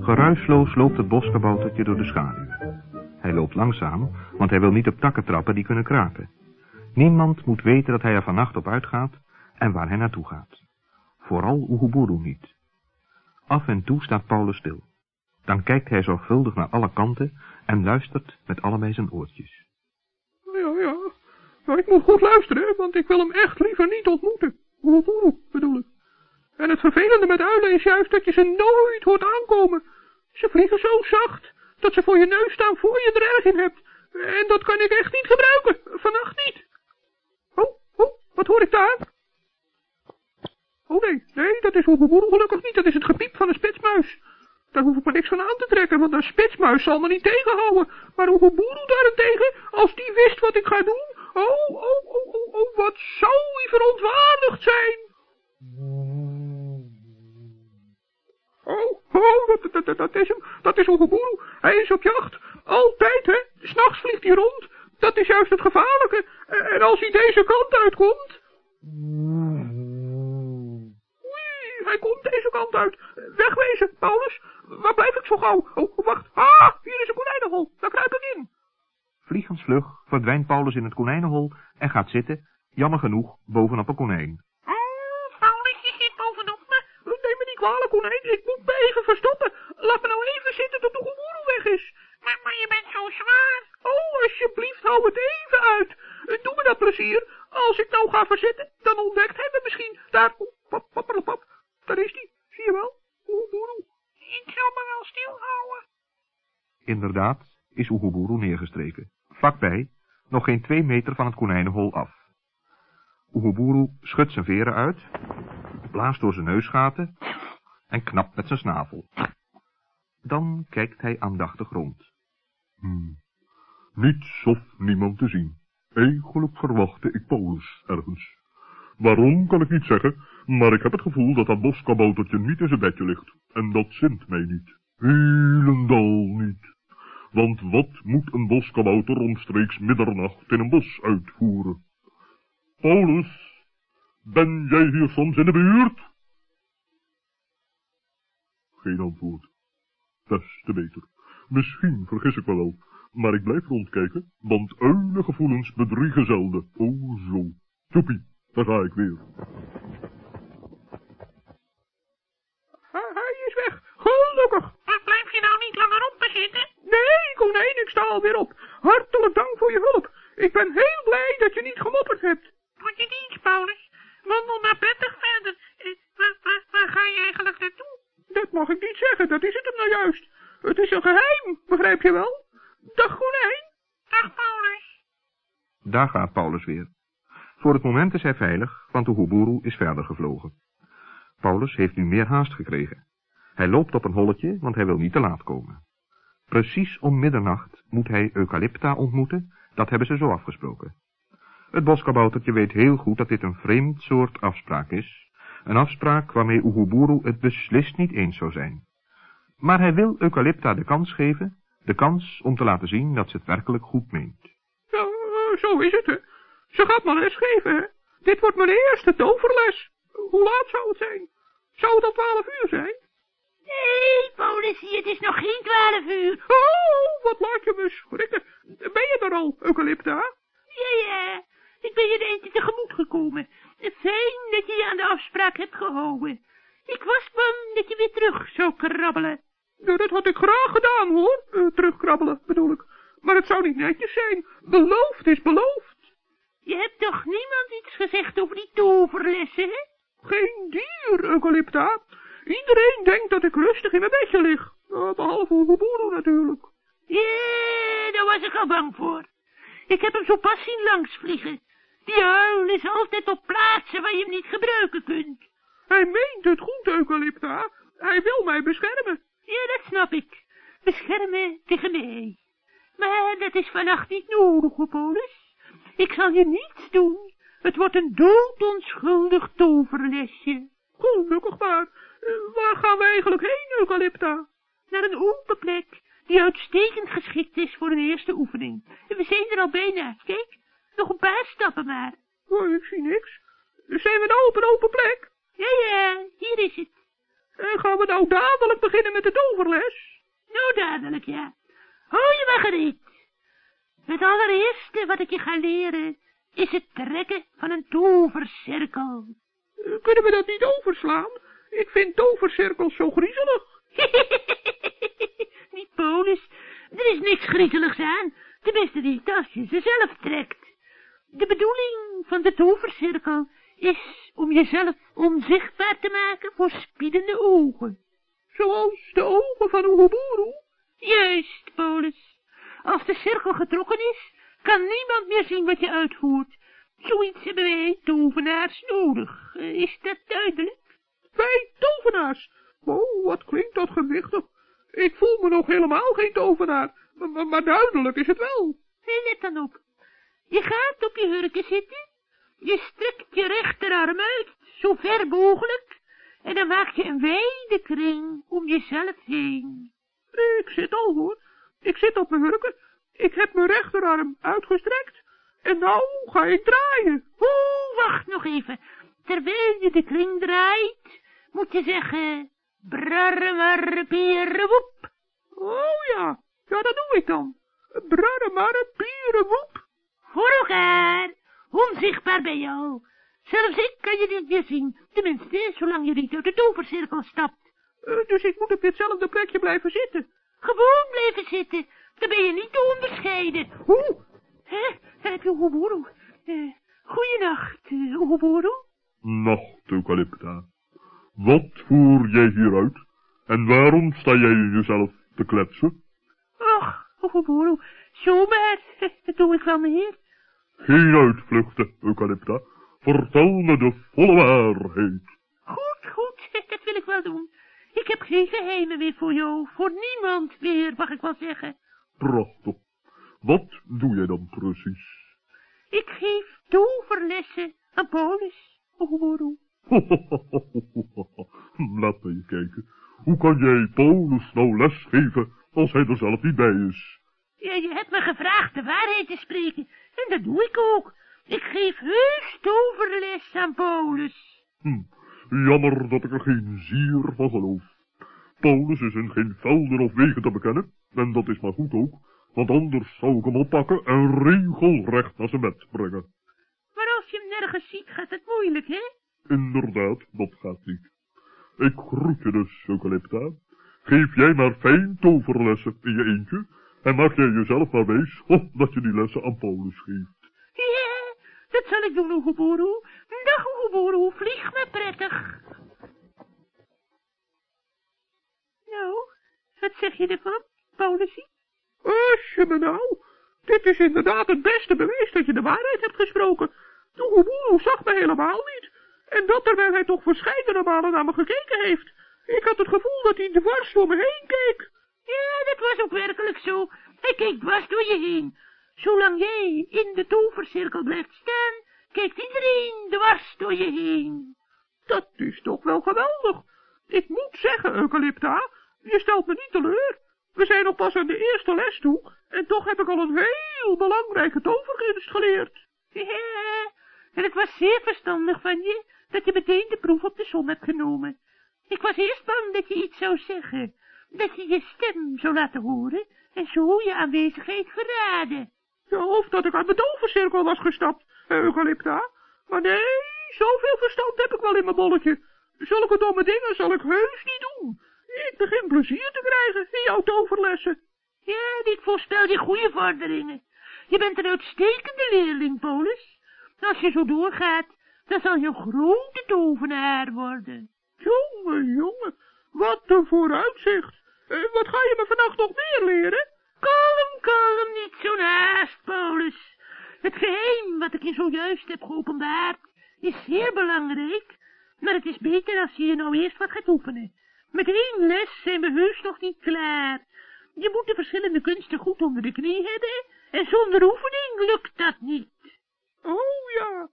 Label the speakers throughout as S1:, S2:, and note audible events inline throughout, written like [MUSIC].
S1: Geruisloos loopt het boskaboutertje door de schaduw. Hij loopt langzaam, want hij wil niet op takken trappen die kunnen kraken. Niemand moet weten dat hij er vannacht op uitgaat en waar hij naartoe gaat. Vooral Oeguburu niet. Af en toe staat Paulus stil. Dan kijkt hij zorgvuldig naar alle kanten en luistert met allebei zijn oortjes.
S2: Ja, ja. Maar ik moet goed luisteren, want ik wil hem echt liever niet ontmoeten. Oeguburu, bedoel ik. En het vervelende met uilen is juist dat je ze nooit hoort aankomen. Ze vliegen zo zacht, dat ze voor je neus staan voor je er in hebt. En dat kan ik echt niet gebruiken, vannacht niet. Is Oegeboeroe gelukkig niet, dat is het gepiep van een spitsmuis. Daar hoef ik me niks van aan te trekken, want een spitsmuis zal me niet tegenhouden. Maar Oegeboeroe daarentegen, als die wist wat ik ga doen, oh, oh, oh, oh, oh, wat zou hij verontwaardigd zijn. Oh, oh, dat, dat, dat, dat is hem. Dat is Oegeboeroe. Hij is op jacht. Altijd, hè. S'nachts vliegt hij rond. Dat is juist het gevaarlijke. En als hij deze kant uitkomt... hij komt deze kant uit. Wegwezen, Paulus. Waar blijf ik zo gauw? Oh, wacht. Ah, hier is een konijnenhol. Daar kruip ik in.
S1: Vliegensvlug verdwijnt Paulus in het konijnenhol en gaat zitten, jammer genoeg, bovenop een konijn.
S2: Oh, Paulus, je zit bovenop me. Neem me niet kwalijk, konijn. Ik moet me even verstoppen. Laat me nou even zitten tot de goeroe weg is. Maar, maar je bent zo zwaar. Oh, alsjeblieft, hou het even uit. Doe me dat plezier. Als ik nou ga verzitten, dan ontdekt hij me misschien. Daar, oh, pap, pap, pap, daar is hij. Zie je wel? Oeguburu. Ik zal me wel stilhouden.
S1: Inderdaad is Oeguburu neergestreken. Vlakbij, nog geen twee meter van het konijnenhol af. Oeguburu schudt zijn veren uit, blaast door zijn neusgaten en knapt met zijn snavel. Dan kijkt hij aandachtig rond.
S3: Hmm. Niets of niemand te zien. Eigenlijk verwachtte ik Paulus ergens. Waarom kan ik niet zeggen, maar ik heb het gevoel dat dat boskaboutertje niet in zijn bedje ligt. En dat zint mij niet. Helendal niet. Want wat moet een boskabouter omstreeks middernacht in een bos uitvoeren? Paulus, ben jij hier soms in de buurt? Geen antwoord. Des te beter. Misschien vergis ik me wel, maar ik blijf rondkijken, want uilengevoelens bedriegen zelden. Oh zo. Toepie, daar ga ik weer.
S2: Nee, konijn, ik sta alweer op. Hartelijk dank voor je hulp. Ik ben heel blij dat je niet gemopperd hebt. Voor je dienst, Paulus. Wandel maar prettig verder. Waar, waar, waar ga je eigenlijk naartoe? Dat mag ik niet zeggen, dat is het hem nou juist. Het is een geheim, begrijp je wel? Dag konijn. Dag Paulus.
S1: Daar gaat Paulus weer. Voor het moment is hij veilig, want de Oeguburu is verder gevlogen. Paulus heeft nu meer haast gekregen. Hij loopt op een holletje, want hij wil niet te laat komen. Precies om middernacht moet hij Eucalypta ontmoeten, dat hebben ze zo afgesproken. Het boskaboutertje weet heel goed dat dit een vreemd soort afspraak is, een afspraak waarmee Oeguburu het beslist niet eens zou zijn. Maar hij wil Eucalypta de kans geven, de kans om te laten zien dat ze het werkelijk goed meent.
S2: Ja, zo is het, hè. Ze gaat maar les geven, hè. Dit wordt mijn eerste toverles. Hoe laat zou het zijn? Zou het al twaalf uur zijn?
S4: Nee, Paulus, het is nog geen twaalf uur.
S2: Oh, wat laat je me schrikken. Ben je er al, Eucalypta?
S4: Ja, ja, ik ben je eentje tegemoet gekomen. Fijn dat je je aan de afspraak hebt gehouden. Ik was bang dat je weer terug zou krabbelen.
S2: Ja, dat had ik graag gedaan, hoor. Uh, terugkrabbelen, bedoel ik. Maar het zou niet netjes zijn. Beloofd is beloofd.
S4: Je hebt toch niemand iets gezegd over die toverlessen, hè?
S2: Geen dier, Eucalypta. Iedereen denkt dat ik rustig in mijn bedje lig. Uh, behalve Oeguburu natuurlijk.
S4: Ja, daar was ik al bang voor. Ik heb hem zo pas zien langsvliegen. Die uil is altijd op plaatsen waar je hem niet gebruiken kunt.
S2: Hij meent het goed, Eucalypta. Hij wil mij beschermen.
S4: Ja, dat snap ik. Beschermen tegen mij. Maar dat is vannacht niet nodig, Paulus. Ik zal je niets doen. Het wordt een doodonschuldig toverlesje.
S2: Gelukkig maar. Eh, waar gaan we eigenlijk heen, Eucalypta?
S4: Naar een open plek, die uitstekend geschikt is voor een eerste oefening. En we zijn er al bijna. Kijk, nog een paar stappen maar.
S2: Oh, ik zie niks. Zijn we nou op een open plek?
S4: Ja, ja, hier is het.
S2: En gaan we nou dadelijk beginnen met de toverles?
S4: Nou, dadelijk, ja. Hou je maar gereed. Het allereerste wat ik je ga leren, is het trekken van een tovercirkel.
S2: Eh, Kunnen we dat niet overslaan? Ik vind tovercirkels zo griezelig. [LAUGHS]
S4: Die polis, er is niks griezeligs aan. Tenminste niet als je ze zelf trekt. De bedoeling van de tovercirkel is om jezelf onzichtbaar te maken voor spiedende ogen.
S2: Zoals de ogen van Oeguburu.
S4: Juist, polis. Als de cirkel getrokken is, kan niemand meer zien wat je uitvoert. Zoiets hebben wij tovenaars nodig. Eh, Is dat duidelijk?
S2: Wij tovenaars. Oh, wat klinkt dat gewichtig. Ik voel me nog helemaal geen tovenaar. Maar, maar- duidelijk is het wel.
S4: Let dan op. Je gaat op je hurken zitten. Je strekt je rechterarm uit, zo ver mogelijk. En dan maak je een wijde kring om jezelf heen.
S2: Ik zit al hoor. Ik zit op mijn hurken. Ik heb mijn rechterarm uitgestrekt. En nou ga ik draaien.
S4: Oeh, wacht nog even. Terwijl je de kring draait, moet je zeggen... Brarremarrepierewoep.
S2: Oh ja, ja dat doe ik dan. Brarremare pierenwoep.
S4: Voor elkaar. Onzichtbaar bij jou. Zelfs ik kan je niet meer zien. Tenminste, zolang je niet uit de tovercirkel stapt.
S2: Eh, dus ik moet op ditzelfde plekje blijven zitten.
S4: Gewoon blijven zitten. Dan ben je niet te onderscheiden.
S2: Oeh,
S4: Hè? Heb je Oeguburu? Uh, goeienacht, uh, Oeguburu.
S3: Nacht, Eucalypta. Wat voer jij hieruit? En waarom sta jij jezelf te kletsen?
S4: Och, Oeguburu, zomaar. Dat doe ik wel meer.
S3: Geen uitvluchten, Eucalypta. Vertel me de volle waarheid.
S4: Goed, goed, [LAUGHS] dat wil ik wel doen. Ik heb geen geheimen meer voor jou. Voor niemand meer, mag ik wel zeggen.
S3: Prachtig. Wat doe jij dan precies?
S4: Ik geef toverlessen aan Polis, Oeguburu. [LAUGHS]
S3: Laat me je kijken. Hoe kan jij Paulus nou lesgeven als hij er zelf niet bij is?
S4: Ja, je hebt me gevraagd de waarheid te spreken. En dat doe ik ook. Ik geef heus toverles aan Paulus.
S3: Hm, jammer dat ik er geen zier van geloof. Paulus is in geen velden of wegen te bekennen, en dat is maar goed ook, want anders zou ik hem oppakken en regelrecht naar zijn bed brengen.
S4: Maar als je hem nergens ziet, gaat het moeilijk, hè?
S3: Inderdaad, dat gaat niet. Ik groet je dus, Eucalypta. Geef jij maar fijn toverlessen in je eentje, en maak jij jezelf maar wees [LAUGHS] of dat je die lessen aan Paulus geeft.
S4: Ja, dat zal ik doen, Oeguburu. Dag, Oeguburu, vlieg maar prettig. Nou, wat zeg je ervan, Paulusie?
S2: als je me nou. Dit is inderdaad het beste bewijs dat je de waarheid hebt gesproken. De Oeguburu zag me helemaal niet. En dat terwijl hij toch verscheidene malen naar me gekeken heeft. Ik had het gevoel dat hij dwars door me heen keek.
S4: Ja, dat was ook werkelijk zo. Hij keek dwars door je heen. Zolang jij in de tovercirkel blijft staan, kijkt iedereen dwars door je heen.
S2: Dat is toch wel geweldig. Ik moet zeggen, Eucalypta, je stelt me niet teleur. We zijn nog pas aan de eerste les toe, en toch heb ik al een heel belangrijke toverkunst geleerd.
S4: Ja, en het was zeer verstandig van je dat je meteen de proef op de som hebt genomen. Ik was eerst bang dat je iets zou zeggen, dat je je stem zou laten horen en zo je aanwezigheid verraden.
S2: Ja, of dat ik uit mijn tovercirkel was gestapt, Eucalypta. Maar nee, zoveel verstand heb ik wel in mijn bolletje. Zulke domme dingen zal ik heus niet doen. Ik begin plezier te krijgen in jouw toverlessen.
S4: Ja, dit voorspel je goede vorderingen. Je bent een uitstekende leerling, Polis. Als je zo doorgaat, dan zal je grote tovenaar worden.
S2: Jongen, jongen, wat een vooruitzicht. Eh, wat ga je me vannacht nog meer leren?
S4: Kalm, kalm, niet zo naast, Paulus. Het geheim wat ik je zojuist heb geopenbaard is zeer belangrijk, maar het is beter als je je nou eerst wat gaat oefenen. Met één les zijn we heus nog niet klaar. Je moet de verschillende kunsten goed onder de knie hebben, en zonder oefening lukt dat niet.
S2: Oh ja,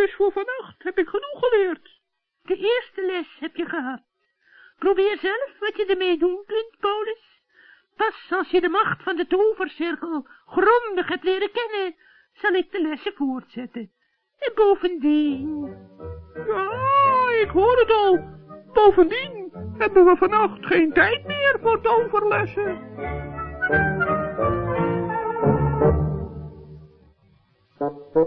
S2: dus voor vannacht heb ik genoeg geleerd.
S4: De eerste les heb je gehad. Probeer zelf wat je ermee doen kunt, Paulus. Pas als je de macht van de tovercirkel grondig hebt leren kennen, zal ik de lessen voortzetten. En bovendien...
S2: Ja, ik hoor het al. Bovendien hebben we vannacht geen tijd meer voor toverlessen.
S5: Thank you.